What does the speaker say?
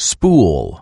spool.